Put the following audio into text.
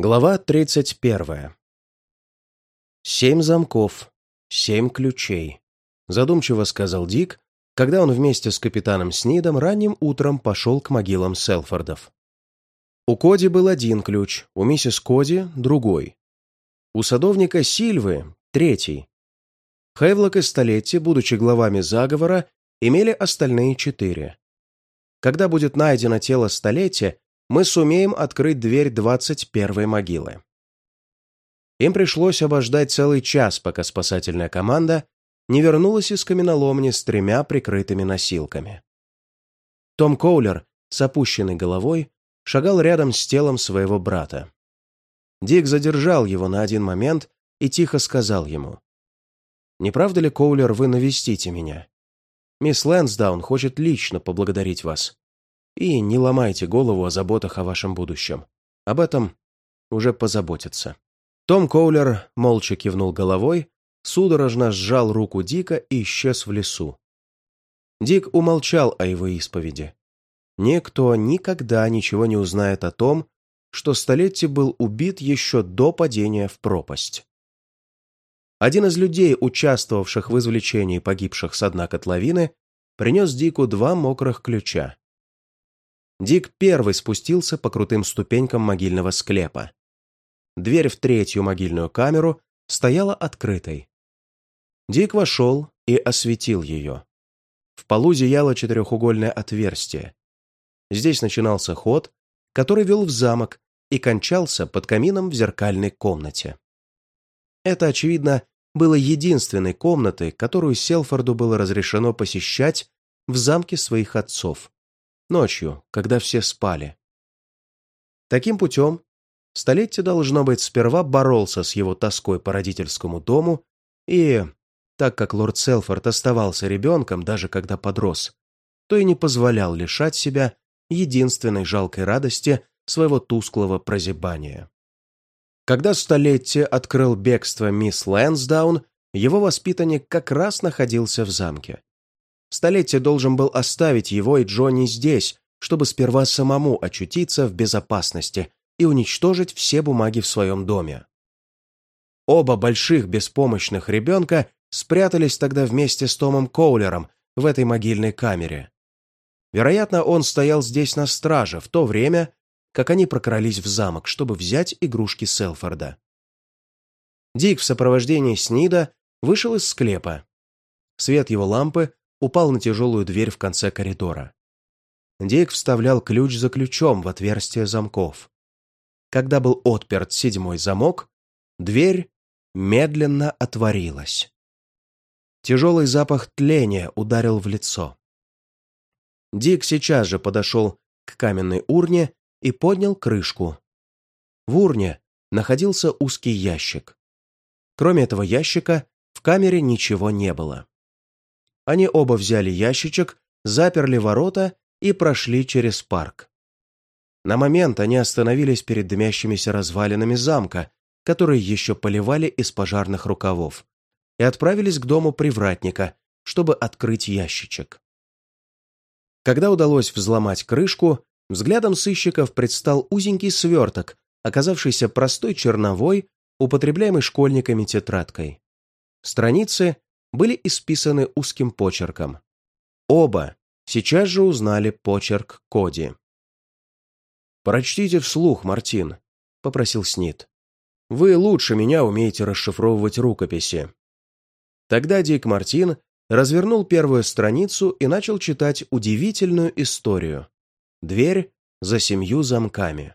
Глава 31. «Семь замков, семь ключей», — задумчиво сказал Дик, когда он вместе с капитаном Снидом ранним утром пошел к могилам Селфордов. У Коди был один ключ, у миссис Коди — другой. У садовника Сильвы — третий. Хейвлок и Столетти, будучи главами заговора, имели остальные четыре. Когда будет найдено тело Столетия, мы сумеем открыть дверь двадцать первой могилы. Им пришлось обождать целый час, пока спасательная команда не вернулась из каменоломни с тремя прикрытыми носилками. Том Коулер с опущенной головой шагал рядом с телом своего брата. Дик задержал его на один момент и тихо сказал ему. «Не правда ли, Коулер, вы навестите меня? Мисс Лэнсдаун хочет лично поблагодарить вас. И не ломайте голову о заботах о вашем будущем. Об этом уже позаботятся». Том Коулер молча кивнул головой, судорожно сжал руку Дика и исчез в лесу. Дик умолчал о его исповеди. Никто никогда ничего не узнает о том, что Столетти был убит еще до падения в пропасть. Один из людей, участвовавших в извлечении погибших с дна котловины, принес Дику два мокрых ключа. Дик первый спустился по крутым ступенькам могильного склепа. Дверь в третью могильную камеру стояла открытой. Дик вошел и осветил ее. В полу зияло четырехугольное отверстие. Здесь начинался ход, который вел в замок и кончался под камином в зеркальной комнате. Это, очевидно, было единственной комнатой, которую Селфорду было разрешено посещать в замке своих отцов ночью, когда все спали. Таким путем столетие, должно быть, сперва боролся с его тоской по родительскому дому и, так как лорд Селфорд оставался ребенком, даже когда подрос, то и не позволял лишать себя единственной жалкой радости своего тусклого прозябания. Когда столетие открыл бегство мисс Лэнсдаун, его воспитанник как раз находился в замке. Столетие должен был оставить его и Джонни здесь, чтобы сперва самому очутиться в безопасности и уничтожить все бумаги в своем доме. Оба больших беспомощных ребенка спрятались тогда вместе с Томом Коулером в этой могильной камере. Вероятно, он стоял здесь на страже в то время, как они прокрались в замок, чтобы взять игрушки Селфорда. Дик в сопровождении Снида вышел из склепа. Свет его лампы упал на тяжелую дверь в конце коридора. Дик вставлял ключ за ключом в отверстие замков. Когда был отперт седьмой замок, дверь медленно отворилась. Тяжелый запах тления ударил в лицо. Дик сейчас же подошел к каменной урне и поднял крышку. В урне находился узкий ящик. Кроме этого ящика в камере ничего не было. Они оба взяли ящичек, заперли ворота и прошли через парк. На момент они остановились перед дымящимися развалинами замка, которые еще поливали из пожарных рукавов, и отправились к дому привратника, чтобы открыть ящичек. Когда удалось взломать крышку, взглядом сыщиков предстал узенький сверток, оказавшийся простой черновой, употребляемой школьниками тетрадкой. Страницы были исписаны узким почерком. Оба сейчас же узнали почерк Коди. «Прочтите вслух, Мартин», — попросил Снит. «Вы лучше меня умеете расшифровывать рукописи». Тогда Дик Мартин развернул первую страницу и начал читать удивительную историю. Дверь за семью замками.